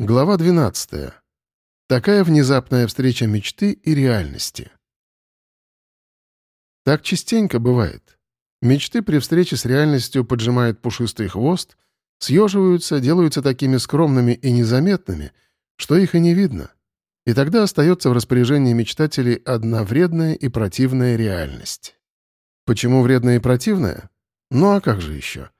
Глава 12. Такая внезапная встреча мечты и реальности. Так частенько бывает. Мечты при встрече с реальностью поджимают пушистый хвост, съеживаются, делаются такими скромными и незаметными, что их и не видно. И тогда остается в распоряжении мечтателей одна вредная и противная реальность. Почему вредная и противная? Ну а как же еще?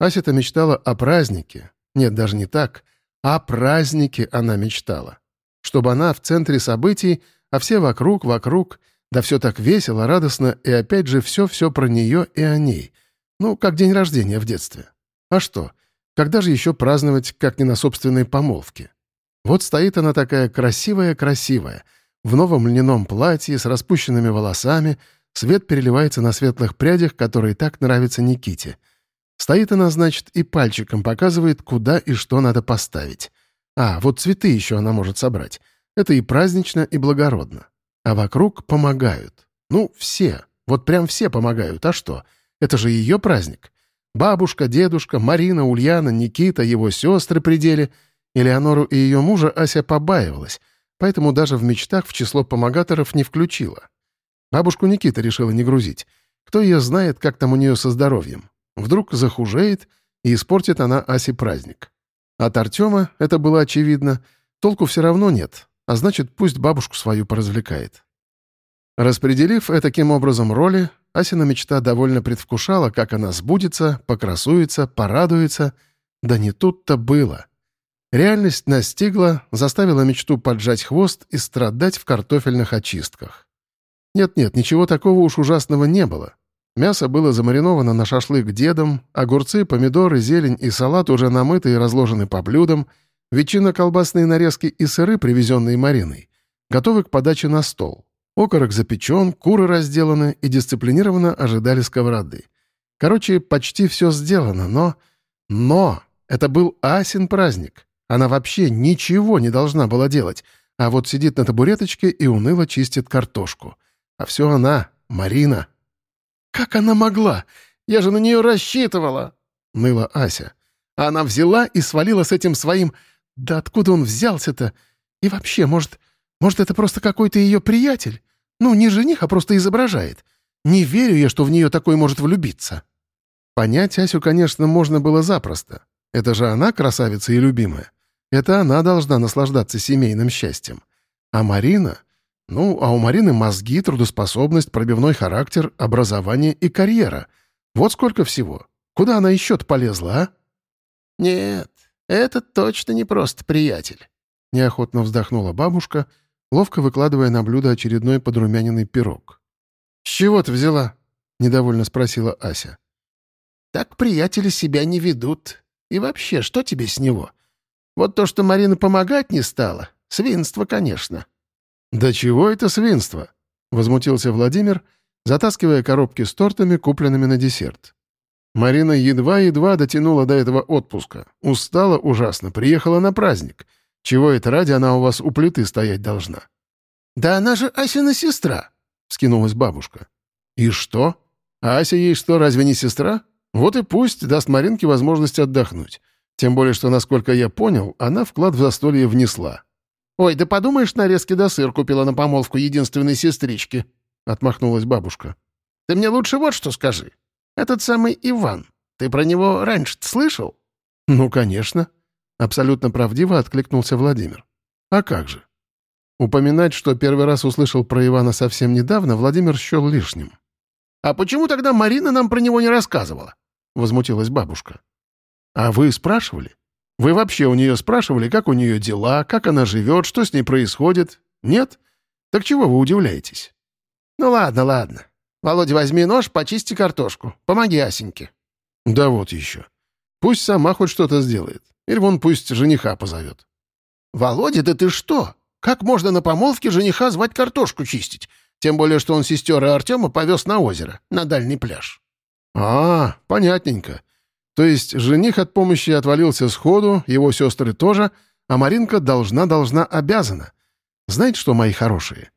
Ася-то мечтала о празднике. Нет, даже не так — о празднике она мечтала. Чтобы она в центре событий, а все вокруг, вокруг, да все так весело, радостно, и опять же все-все про нее и о ней. Ну, как день рождения в детстве. А что? Когда же еще праздновать, как не на собственной помолвке? Вот стоит она такая красивая-красивая, в новом льняном платье, с распущенными волосами, свет переливается на светлых прядях, которые так нравятся Никите — Стоит она, значит, и пальчиком показывает, куда и что надо поставить. А, вот цветы еще она может собрать. Это и празднично, и благородно. А вокруг помогают. Ну, все. Вот прям все помогают. А что? Это же ее праздник. Бабушка, дедушка, Марина, Ульяна, Никита, его сестры при деле. Элеонору и ее мужа Ася побаивалась, поэтому даже в мечтах в число помогаторов не включила. Бабушку Никита решила не грузить. Кто ее знает, как там у нее со здоровьем. Вдруг захужеет, и испортит она Асе праздник. От Артема, это было очевидно, толку все равно нет, а значит, пусть бабушку свою поразвлекает. Распределив таким образом роли, Асина мечта довольно предвкушала, как она сбудется, покрасуется, порадуется. Да не тут-то было. Реальность настигла, заставила мечту поджать хвост и страдать в картофельных очистках. Нет-нет, ничего такого уж ужасного не было. Мясо было замариновано на шашлык дедом, огурцы, помидоры, зелень и салат уже намыты и разложены по блюдам, ветчина, колбасные нарезки и сыры, привезенные Мариной, готовы к подаче на стол. Окорок запечен, куры разделаны и дисциплинированно ожидали сковороды. Короче, почти все сделано, но... Но! Это был Асин праздник. Она вообще ничего не должна была делать, а вот сидит на табуреточке и уныло чистит картошку. А все она, Марина. «Как она могла? Я же на нее рассчитывала!» — ныла Ася. Она взяла и свалила с этим своим... Да откуда он взялся-то? И вообще, может, может, это просто какой-то ее приятель? Ну, не жених, а просто изображает. Не верю я, что в нее такой может влюбиться. Понять Асю, конечно, можно было запросто. Это же она красавица и любимая. Это она должна наслаждаться семейным счастьем. А Марина... Ну, а у Марины мозги, трудоспособность, пробивной характер, образование и карьера. Вот сколько всего. Куда она еще-то полезла, а? Нет, это точно не просто приятель. Неохотно вздохнула бабушка, ловко выкладывая на блюдо очередной подрумяненный пирог. «С чего ты взяла?» — недовольно спросила Ася. «Так приятели себя не ведут. И вообще, что тебе с него? Вот то, что Марина помогать не стала, свинство, конечно». «Да чего это свинство?» — возмутился Владимир, затаскивая коробки с тортами, купленными на десерт. Марина едва-едва дотянула до этого отпуска. Устала ужасно, приехала на праздник. Чего это ради она у вас у плиты стоять должна? «Да она же Асина сестра!» — вскинулась бабушка. «И что? А Ася ей что, разве не сестра? Вот и пусть даст Маринке возможность отдохнуть. Тем более, что, насколько я понял, она вклад в застолье внесла. «Ой, да подумаешь, нарезки да сыр купила на помолвку единственной сестрички», — отмахнулась бабушка. «Ты мне лучше вот что скажи. Этот самый Иван, ты про него раньше слышал?» «Ну, конечно», — абсолютно правдиво откликнулся Владимир. «А как же?» Упоминать, что первый раз услышал про Ивана совсем недавно, Владимир счел лишним. «А почему тогда Марина нам про него не рассказывала?» — возмутилась бабушка. «А вы спрашивали?» Вы вообще у нее спрашивали, как у нее дела, как она живет, что с ней происходит? Нет? Так чего вы удивляетесь? Ну ладно, ладно. Володя, возьми нож, почисти картошку. Помоги Асеньке. Да вот еще. Пусть сама хоть что-то сделает. Или вон пусть жениха позовет. Володя, да ты что? Как можно на помолвке жениха звать картошку чистить? Тем более, что он сестер и Артема повез на озеро, на дальний пляж. А, понятненько. То есть жених от помощи отвалился сходу, его сестры тоже, а Маринка должна-должна обязана. Знаете что, мои хорошие?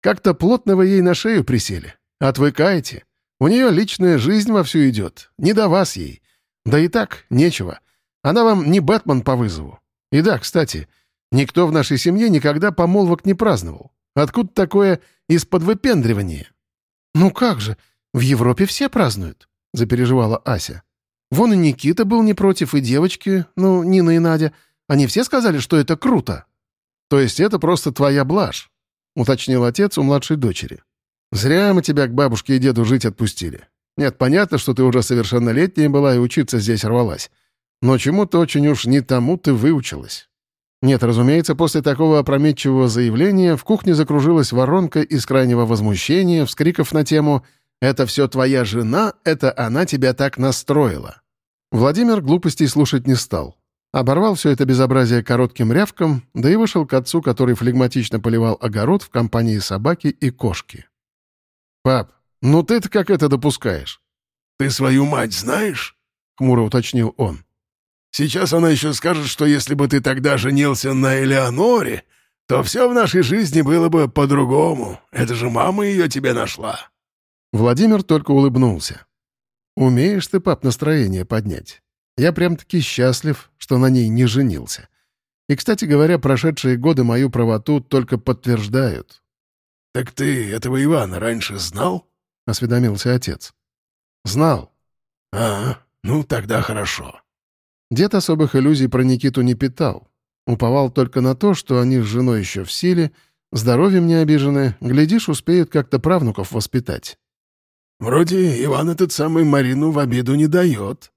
Как-то плотно вы ей на шею присели. Отвыкаете. У нее личная жизнь вовсю идет. Не до вас ей. Да и так, нечего. Она вам не Бэтмен по вызову. И да, кстати, никто в нашей семье никогда помолвок не праздновал. Откуда такое из-под выпендривания? «Ну как же, в Европе все празднуют», — запереживала Ася. «Вон и Никита был не против, и девочки, ну, Нина и Надя. Они все сказали, что это круто». «То есть это просто твоя блажь?» — уточнил отец у младшей дочери. «Зря мы тебя к бабушке и деду жить отпустили. Нет, понятно, что ты уже совершеннолетняя была и учиться здесь рвалась. Но чему-то очень уж не тому ты выучилась». Нет, разумеется, после такого опрометчивого заявления в кухне закружилась воронка из крайнего возмущения, вскриков на тему «Это все твоя жена, это она тебя так настроила». Владимир глупостей слушать не стал. Оборвал все это безобразие коротким рявком, да и вышел к отцу, который флегматично поливал огород в компании собаки и кошки. «Пап, ну ты-то как это допускаешь?» «Ты свою мать знаешь?» — хмуро уточнил он. «Сейчас она еще скажет, что если бы ты тогда женился на Элеоноре, то все в нашей жизни было бы по-другому. Это же мама ее тебе нашла». Владимир только улыбнулся. «Умеешь ты, пап, настроение поднять. Я прям-таки счастлив, что на ней не женился. И, кстати говоря, прошедшие годы мою правоту только подтверждают». «Так ты этого Ивана раньше знал?» — осведомился отец. «Знал». «А, ну тогда хорошо». Дед особых иллюзий про Никиту не питал. Уповал только на то, что они с женой еще в силе, здоровьем не обижены, глядишь, успеют как-то правнуков воспитать. «Вроде Иван этот самый Марину в обиду не дает»,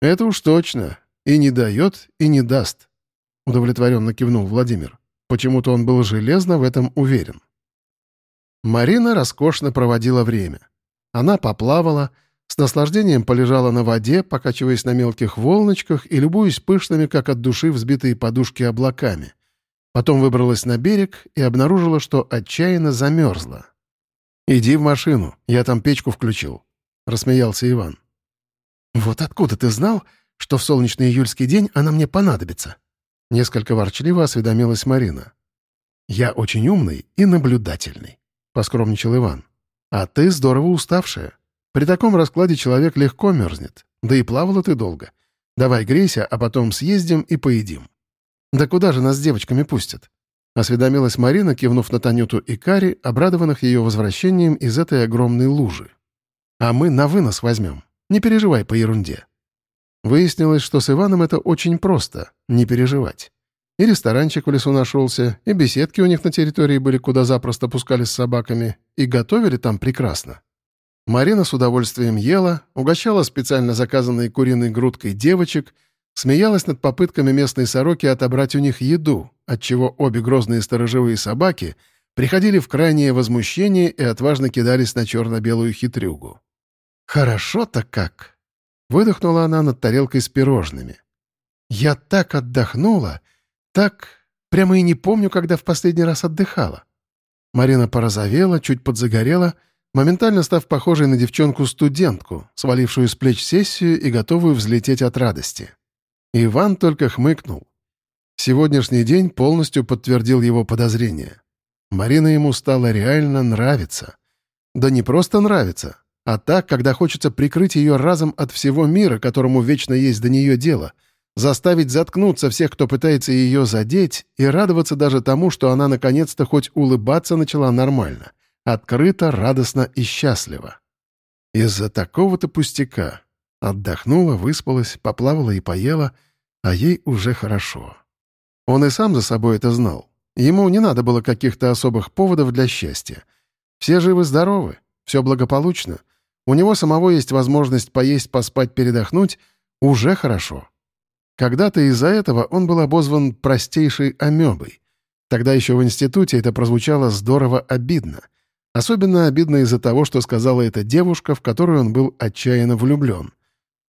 «Это уж точно. И не дает, и не даст», — удовлетворенно кивнул Владимир. Почему-то он был железно в этом уверен. Марина роскошно проводила время. Она поплавала, с наслаждением полежала на воде, покачиваясь на мелких волночках и любуясь пышными, как от души взбитые подушки облаками. Потом выбралась на берег и обнаружила, что отчаянно замерзла. «Иди в машину, я там печку включил», — рассмеялся Иван. «Вот откуда ты знал, что в солнечный июльский день она мне понадобится?» Несколько ворчливо осведомилась Марина. «Я очень умный и наблюдательный», — поскромничал Иван. «А ты здорово уставшая. При таком раскладе человек легко мерзнет. Да и плавала ты долго. Давай грейся, а потом съездим и поедим». «Да куда же нас с девочками пустят?» — осведомилась Марина, кивнув на Танюту и Кари, обрадованных ее возвращением из этой огромной лужи. «А мы на вынос возьмем. Не переживай по ерунде». Выяснилось, что с Иваном это очень просто — не переживать. И ресторанчик в лесу нашелся, и беседки у них на территории были, куда запросто пускали с собаками, и готовили там прекрасно. Марина с удовольствием ела, угощала специально заказанной куриной грудкой девочек, смеялась над попытками местной сороки отобрать у них еду, отчего обе грозные сторожевые собаки приходили в крайнее возмущение и отважно кидались на черно-белую хитрюгу. «Хорошо-то как!» — выдохнула она над тарелкой с пирожными. «Я так отдохнула, так... Прямо и не помню, когда в последний раз отдыхала». Марина порозовела, чуть подзагорела, моментально став похожей на девчонку-студентку, свалившую с плеч сессию и готовую взлететь от радости. Иван только хмыкнул. Сегодняшний день полностью подтвердил его подозрения. Марина ему стала реально нравиться. Да не просто нравится, а так, когда хочется прикрыть ее разом от всего мира, которому вечно есть до нее дело, заставить заткнуться всех, кто пытается ее задеть, и радоваться даже тому, что она наконец-то хоть улыбаться начала нормально, открыто, радостно и счастливо. Из-за такого-то пустяка. Отдохнула, выспалась, поплавала и поела, а ей уже хорошо. Он и сам за собой это знал. Ему не надо было каких-то особых поводов для счастья. Все живы-здоровы, все благополучно — у него самого есть возможность поесть, поспать, передохнуть, уже хорошо. Когда-то из-за этого он был обозван простейшей амебой. Тогда еще в институте это прозвучало здорово обидно. Особенно обидно из-за того, что сказала эта девушка, в которую он был отчаянно влюблен.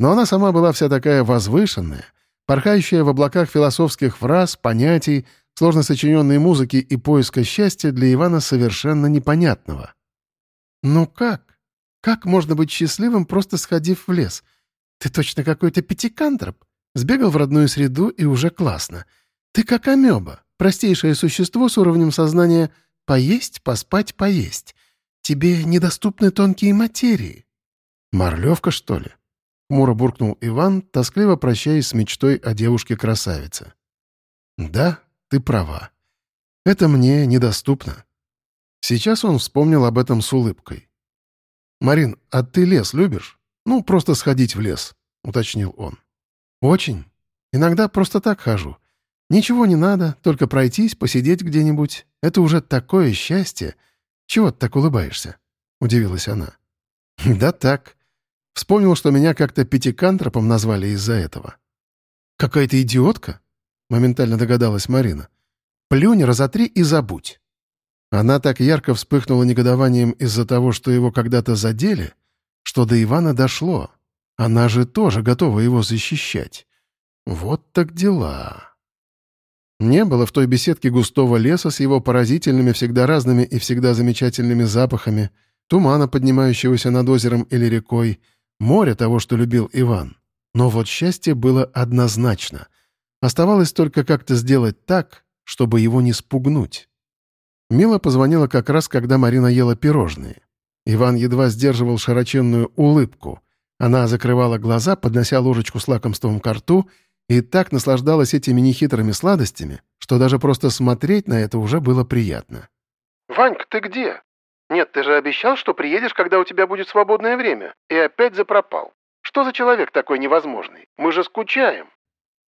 Но она сама была вся такая возвышенная, порхающая в облаках философских фраз, понятий, сложно сочиненной музыки и поиска счастья для Ивана совершенно непонятного. «Ну как?» Как можно быть счастливым, просто сходив в лес? Ты точно какой-то пятикантроп. Сбегал в родную среду, и уже классно. Ты как амеба, простейшее существо с уровнем сознания «поесть, поспать, поесть». Тебе недоступны тонкие материи. «Морлевка, что ли?» — хмуро буркнул Иван, тоскливо прощаясь с мечтой о девушке-красавице. Да, ты права. Это мне недоступно. Сейчас он вспомнил об этом с улыбкой. «Марин, а ты лес любишь? Ну, просто сходить в лес», — уточнил он. «Очень. Иногда просто так хожу. Ничего не надо, только пройтись, посидеть где-нибудь. Это уже такое счастье. Чего ты так улыбаешься?» — удивилась она. «Да так. Вспомнил, что меня как-то пятикантропом назвали из-за этого». «Какая-то идиотка?» — моментально догадалась Марина. «Плюнь, разотри и забудь». Она так ярко вспыхнула негодованием из-за того, что его когда-то задели, что до Ивана дошло. Она же тоже готова его защищать. Вот так дела. Не было в той беседке густого леса с его поразительными, всегда разными и всегда замечательными запахами, тумана, поднимающегося над озером или рекой, моря того, что любил Иван. Но вот счастье было однозначно. Оставалось только как-то сделать так, чтобы его не спугнуть. Мила позвонила как раз, когда Марина ела пирожные. Иван едва сдерживал широченную улыбку. Она закрывала глаза, поднося ложечку с лакомством к рту, и так наслаждалась этими нехитрыми сладостями, что даже просто смотреть на это уже было приятно. «Ванька, ты где?» «Нет, ты же обещал, что приедешь, когда у тебя будет свободное время, и опять запропал. Что за человек такой невозможный? Мы же скучаем».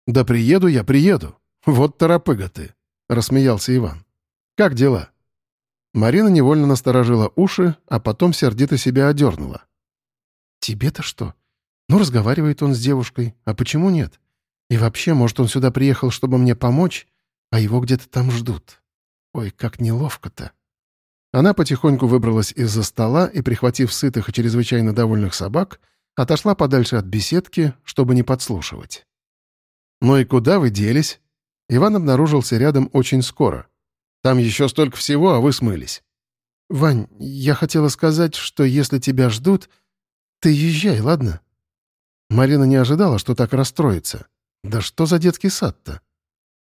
«Да приеду я, приеду. Вот торопыга ты», — рассмеялся Иван. «Как дела?» Марина невольно насторожила уши, а потом сердито себя одернула. «Тебе-то что? Ну, разговаривает он с девушкой, а почему нет? И вообще, может, он сюда приехал, чтобы мне помочь, а его где-то там ждут. Ой, как неловко-то». Она потихоньку выбралась из-за стола и, прихватив сытых и чрезвычайно довольных собак, отошла подальше от беседки, чтобы не подслушивать. «Ну и куда вы делись?» Иван обнаружился рядом очень скоро. Там еще столько всего, а вы смылись». «Вань, я хотела сказать, что если тебя ждут, ты езжай, ладно?» Марина не ожидала, что так расстроится. «Да что за детский сад-то?»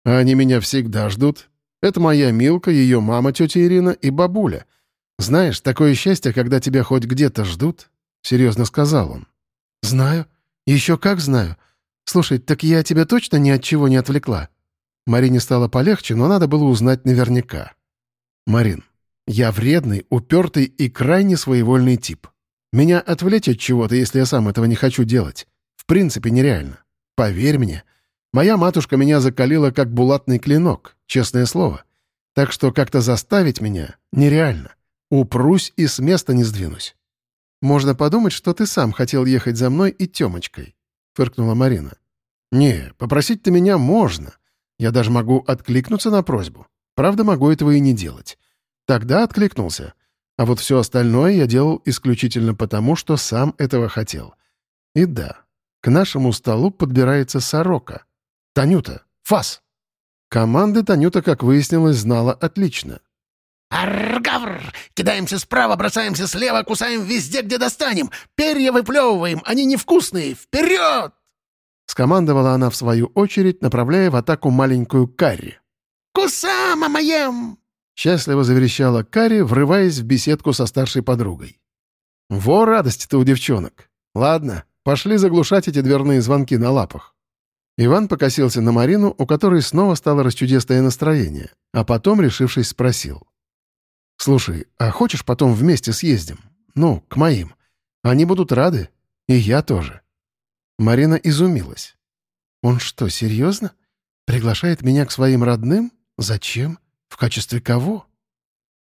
«А они меня всегда ждут. Это моя Милка, ее мама, тетя Ирина и бабуля. Знаешь, такое счастье, когда тебя хоть где-то ждут», — серьезно сказал он. «Знаю. Еще как знаю. Слушай, так я тебя точно ни от чего не отвлекла?» Марине стало полегче, но надо было узнать наверняка. «Марин, я вредный, упертый и крайне своевольный тип. Меня отвлечь от чего-то, если я сам этого не хочу делать. В принципе, нереально. Поверь мне, моя матушка меня закалила как булатный клинок, честное слово. Так что как-то заставить меня нереально. Упрусь и с места не сдвинусь. Можно подумать, что ты сам хотел ехать за мной и Тёмочкой», — фыркнула Марина. «Не, попросить-то меня можно. Я даже могу откликнуться на просьбу. Правда, могу этого и не делать. Тогда откликнулся. А вот все остальное я делал исключительно потому, что сам этого хотел. И да, к нашему столу подбирается сорока. Танюта, фас! Команды Танюта, как выяснилось, знала отлично. «Аргавр! Кидаемся справа, бросаемся слева, кусаем везде, где достанем! Перья выплевываем, они невкусные! Вперед!» Скомандовала она в свою очередь, направляя в атаку маленькую Карри. «Кусама моем!» Счастливо заверещала Карри, врываясь в беседку со старшей подругой. «Во радость-то у девчонок! Ладно, пошли заглушать эти дверные звонки на лапах». Иван покосился на Марину, у которой снова стало расчудесное настроение, а потом, решившись, спросил. «Слушай, а хочешь потом вместе съездим? Ну, к моим. Они будут рады. И я тоже». Марина изумилась. «Он что, серьезно? Приглашает меня к своим родным? Зачем? В качестве кого?»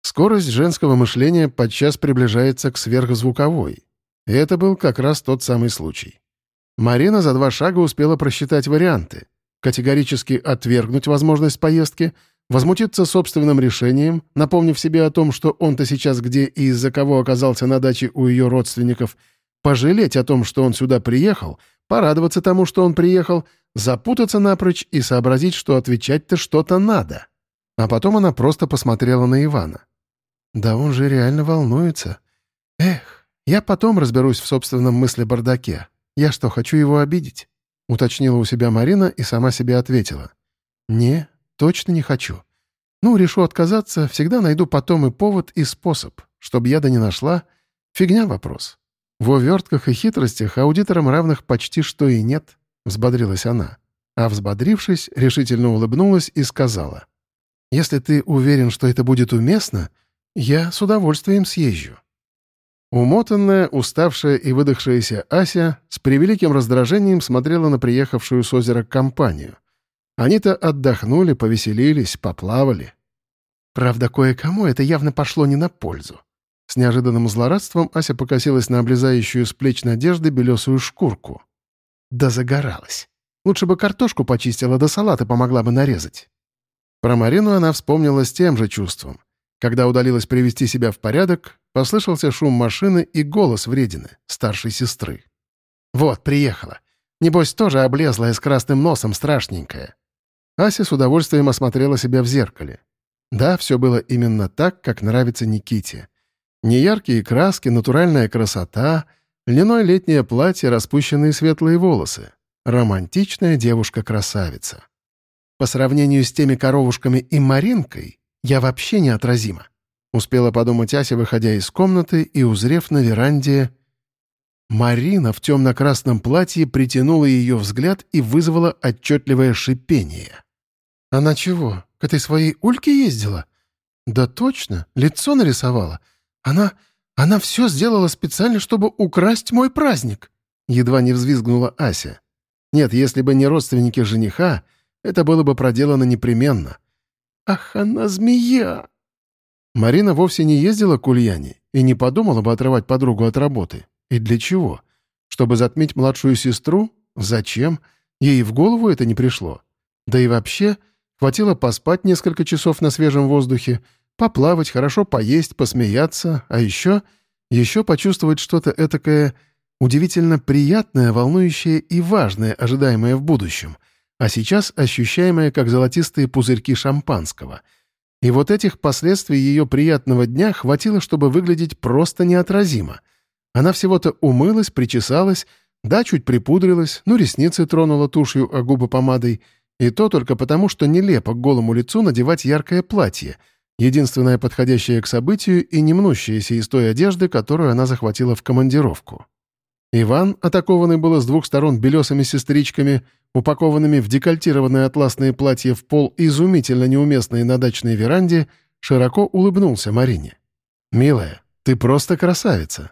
Скорость женского мышления подчас приближается к сверхзвуковой. И это был как раз тот самый случай. Марина за два шага успела просчитать варианты. Категорически отвергнуть возможность поездки, возмутиться собственным решением, напомнив себе о том, что он-то сейчас где и из-за кого оказался на даче у ее родственников, пожалеть о том, что он сюда приехал — порадоваться тому, что он приехал, запутаться напрочь и сообразить, что отвечать-то что-то надо. А потом она просто посмотрела на Ивана. «Да он же реально волнуется. Эх, я потом разберусь в собственном мысли-бардаке. Я что, хочу его обидеть?» Уточнила у себя Марина и сама себе ответила. «Не, точно не хочу. Ну, решу отказаться, всегда найду потом и повод, и способ. Чтоб я да не нашла, фигня вопрос. В увертках и хитростях аудиторам равных почти что и нет, — взбодрилась она. а взбодрившись, решительно улыбнулась и сказала. «Если ты уверен, что это будет уместно, я с удовольствием съезжу». Умотанная, уставшая и выдохшаяся Ася с превеликим раздражением смотрела на приехавшую с озера компанию. Они-то отдохнули, повеселились, поплавали. Правда, кое-кому это явно пошло не на пользу. С неожиданным злорадством Ася покосилась на облезающую с плеч надежды белесую шкурку. Да загоралась. Лучше бы картошку почистила, да салаты помогла бы нарезать. Про Марину она вспомнила с тем же чувством. Когда удалилась привести себя в порядок, послышался шум машины и голос вредины, старшей сестры. «Вот, приехала. Небось, тоже облезлая с красным носом, страшненькая». Ася с удовольствием осмотрела себя в зеркале. Да, все было именно так, как нравится Никите. Неяркие краски, натуральная красота, льняное летнее платье, распущенные светлые волосы. Романтичная девушка-красавица. По сравнению с теми коровушками и Маринкой, я вообще неотразима. Успела подумать Ася, выходя из комнаты и узрев на веранде... Марина в темно-красном платье притянула ее взгляд и вызвала отчетливое шипение. «Она чего, к этой своей Ульке ездила?» «Да точно, лицо нарисовала. Она... она все сделала специально, чтобы украсть мой праздник!» Едва не взвизгнула Ася. Нет, если бы не родственники жениха, это было бы проделано непременно. «Ах, она змея!» Марина вовсе не ездила к Ульяне и не подумала бы отрывать подругу от работы. И для чего? Чтобы затмить младшую сестру? Зачем? Ей в голову это не пришло. Да и вообще, хватило поспать несколько часов на свежем воздухе, поплавать, хорошо поесть, посмеяться, а еще... еще почувствовать что-то этакое удивительно приятное, волнующее и важное, ожидаемое в будущем, а сейчас ощущаемое как золотистые пузырьки шампанского — и вот этих последствий ее приятного дня хватило, чтобы выглядеть просто неотразимо. Она всего-то умылась, причесалась, да, чуть припудрилась, ну, ресницы тронула тушью, а губы помадой. И то только потому, что нелепо к голому лицу надевать яркое платье, единственное подходящее к событию и не мнущееся из той одежды, которую она захватила в командировку. Иван, атакованный было с двух сторон белесыми сестричками, упакованными в декольтированное атласное платье в пол изумительно неуместной на дачной веранде, широко улыбнулся Марине. «Милая, ты просто красавица!»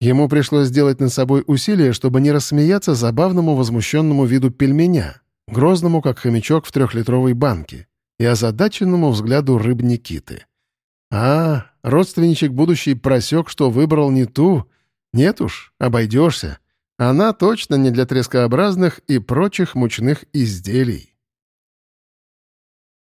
Ему пришлось сделать над собой усилие, чтобы не рассмеяться забавному возмущенному виду пельменя, грозному, как хомячок в трехлитровой банке, и озадаченному взгляду рыб Никиты. А, родственничек будущий просек, что выбрал не ту, нет уж, обойдешься. Она точно не для трескообразных и прочих мучных изделий.